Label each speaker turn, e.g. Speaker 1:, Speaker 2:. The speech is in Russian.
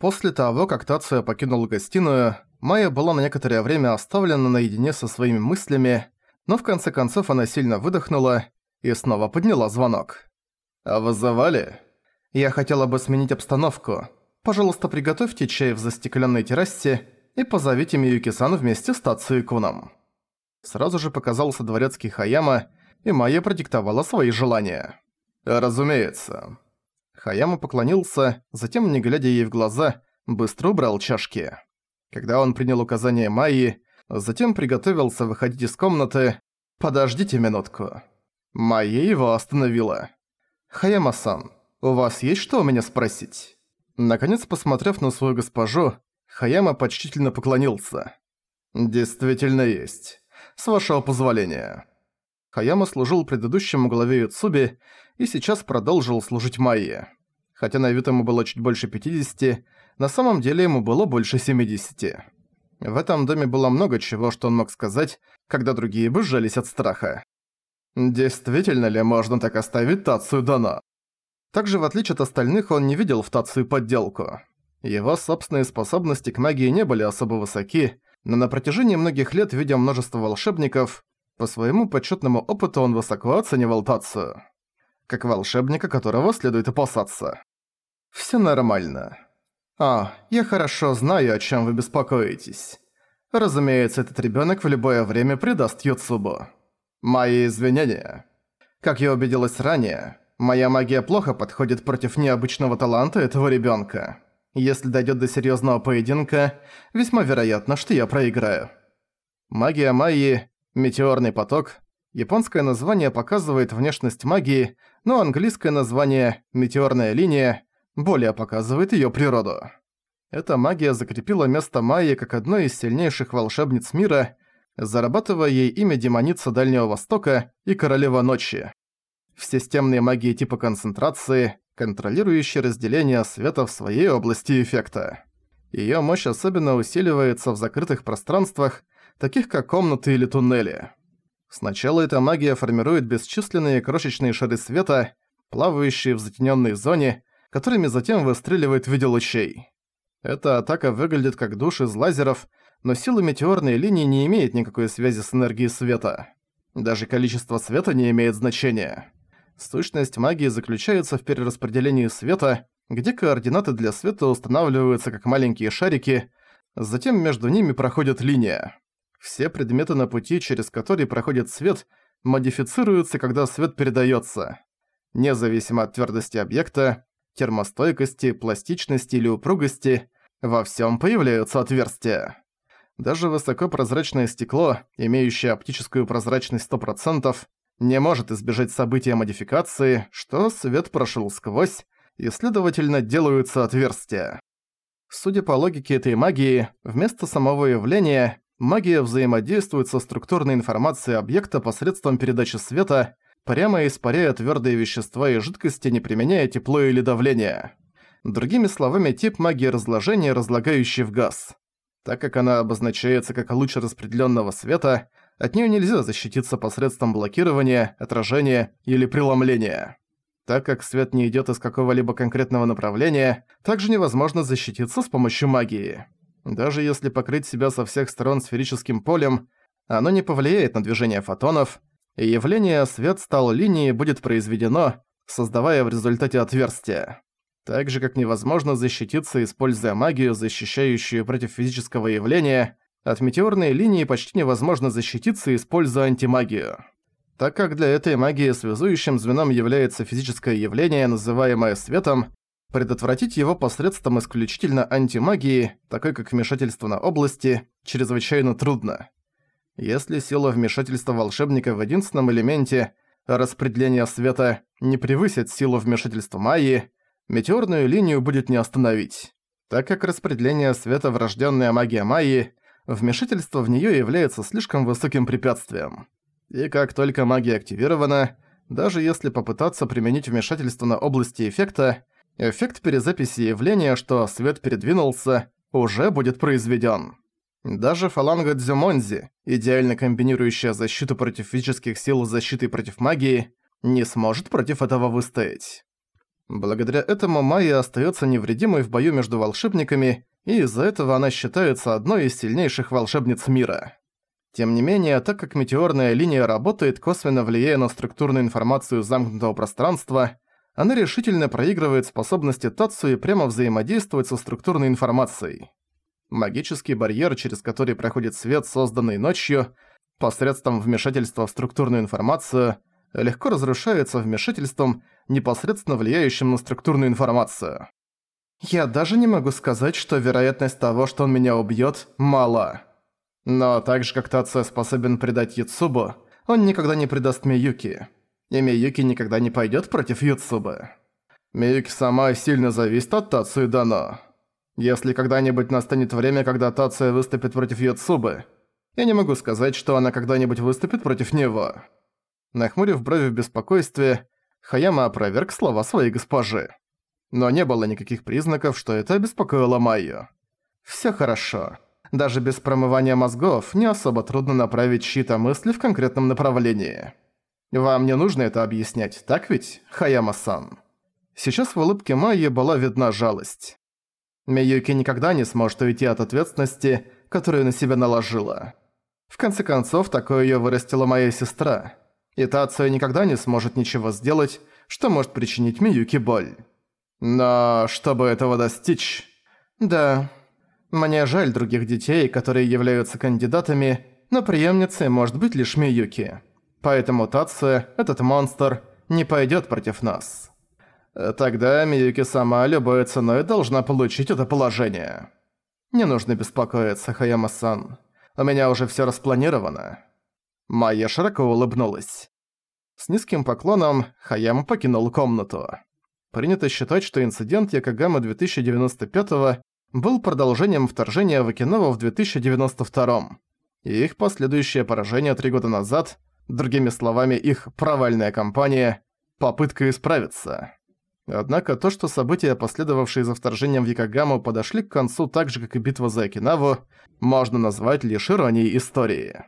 Speaker 1: После того, как Тация покинул гостиную, Майя была на некоторое время оставлена наедине со своими мыслями, но в конце концов она сильно выдохнула и снова подняла звонок. «А вызывали?» «Я хотела бы сменить обстановку. Пожалуйста, приготовьте чай в застекленной террасе и позовите Миюки-сан вместе с Тацией Куном». Сразу же показался дворецкий Хаяма, и Майя продиктовала свои желания. «Разумеется». Хаяма поклонился, затем, не глядя ей в глаза, быстро убрал чашки. Когда он принял указание Майи, затем приготовился выходить из комнаты «Подождите минутку». Майя его остановила. «Хаяма-сан, у вас есть что у меня спросить?» Наконец, посмотрев на свою госпожу, Хаяма почтительно поклонился. «Действительно есть. С вашего позволения». Хаяма служил предыдущему главе Юцуби и сейчас продолжил служить Майе. Хотя на вид ему было чуть больше 50, на самом деле ему было больше 70. В этом доме было много чего, что он мог сказать, когда другие бы сжались от страха. Действительно ли можно так оставить Тацию Дана? Также, в отличие от остальных, он не видел в Тацию подделку. Его собственные способности к магии не были особо высоки, но на протяжении многих лет, видя множество волшебников, по своему почетному опыту он высоко оценивал Тацию. Как волшебника, которого следует опасаться. Все нормально. А, я хорошо знаю, о чем вы беспокоитесь. Разумеется, этот ребенок в любое время предаст Юцубу. Мои извинения. Как я убедилась ранее, моя магия плохо подходит против необычного таланта этого ребенка. Если дойдет до серьезного поединка, весьма вероятно, что я проиграю. Магия Майи Метеорный поток. Японское название показывает внешность магии, но английское название «метеорная линия» более показывает её природу. Эта магия закрепила место Майи как одной из сильнейших волшебниц мира, зарабатывая ей имя демоница Дальнего Востока и Королева Ночи. В системной магии типа концентрации, контролирующей разделение света в своей области эффекта. Её мощь особенно усиливается в закрытых пространствах, таких как комнаты или туннели. Сначала эта магия формирует бесчисленные крошечные шары света, плавающие в затененной зоне, которыми затем выстреливает в виде лучей. Эта атака выглядит как душ из лазеров, но сила метеорной линии не имеет никакой связи с энергией света. Даже количество света не имеет значения. Сущность магии заключается в перераспределении света, где координаты для света устанавливаются как маленькие шарики, затем между ними проходит линия. Все предметы на пути, через которые проходит свет, модифицируются, когда свет передается. Независимо от твердости объекта, термостойкости, пластичности или упругости, во всем появляются отверстия. Даже высокопрозрачное стекло, имеющее оптическую прозрачность 100%, не может избежать события модификации, что свет прошел сквозь, и, следовательно, делаются отверстия. Судя по логике этой магии, вместо самого явления магия взаимодействует со структурной информацией объекта посредством передачи света, прямо испаряя твёрдые вещества и жидкости, не применяя тепло или давление. Другими словами, тип магии разложения, разлагающий в газ. Так как она обозначается как луч распределенного света, от нее нельзя защититься посредством блокирования, отражения или преломления. Так как свет не идет из какого-либо конкретного направления, также невозможно защититься с помощью магии. Даже если покрыть себя со всех сторон сферическим полем, оно не повлияет на движение фотонов, и явление «свет стал линией» будет произведено, создавая в результате отверстие. Так же, как невозможно защититься, используя магию, защищающую против физического явления, от метеорной линии почти невозможно защититься, используя антимагию. Так как для этой магии связующим звеном является физическое явление, называемое светом, Предотвратить его посредством исключительно антимагии, такой как вмешательство на области, чрезвычайно трудно. Если сила вмешательства волшебника в единственном элементе распределения света не превысит силу вмешательства магии, метеорную линию будет не остановить. Так как распределение света врожденная магия Майи, вмешательство в нее является слишком высоким препятствием. И как только магия активирована, даже если попытаться применить вмешательство на области эффекта, эффект перезаписи явления, что свет передвинулся, уже будет произведен. Даже фаланга Дзюмонзи, идеально комбинирующая защиту против физических сил с защитой против магии, не сможет против этого выстоять. Благодаря этому Майя остается невредимой в бою между волшебниками, и из-за этого она считается одной из сильнейших волшебниц мира. Тем не менее, так как метеорная линия работает, косвенно влияя на структурную информацию замкнутого пространства, она решительно проигрывает способности Тацуи прямо взаимодействовать со структурной информацией. Магический барьер, через который проходит свет, созданный ночью, посредством вмешательства в структурную информацию, легко разрушается вмешательством, непосредственно влияющим на структурную информацию. Я даже не могу сказать, что вероятность того, что он меня убьёт, мала. Но так же, как Тация способен предать Юцубу, он никогда не предаст Миюки. И Миюки никогда не пойдёт против Юцубы. Миюки сама сильно зависит от Тацию Дано. Если когда-нибудь настанет время, когда Тация выступит против Юцубы, я не могу сказать, что она когда-нибудь выступит против него. Нахмурив брови в беспокойстве, Хаяма опроверг слова своей госпожи. Но не было никаких признаков, что это беспокоило Майю. Всё хорошо. Даже без промывания мозгов не особо трудно направить чьи-то мысли в конкретном направлении. Вам не нужно это объяснять, так ведь, Хаяма-сан? Сейчас в улыбке Майи была видна жалость. Миюки никогда не сможет уйти от ответственности, которую на себя наложила. В конце концов, такое её вырастила моя сестра. И Тацио никогда не сможет ничего сделать, что может причинить Миюки боль. Но чтобы этого достичь... Да, мне жаль других детей, которые являются кандидатами, но преемницей может быть лишь Миюки. Поэтому Тация, этот монстр, не пойдет против нас. Тогда Миюки сама любой ценой должна получить это положение. Не нужно беспокоиться, Хаяма-сан. У меня уже все распланировано. Майя широко улыбнулась. С низким поклоном Хаяма покинул комнату. Принято считать, что инцидент Якогама 2095 был продолжением вторжения в Окинаву в 2092 и их последующее поражение три года назад, другими словами, их провальная кампания, попытка исправиться. Однако то, что события, последовавшие за вторжением в Якогаму, подошли к концу так же, как и битва за Окинаву, можно назвать лишь иронией истории.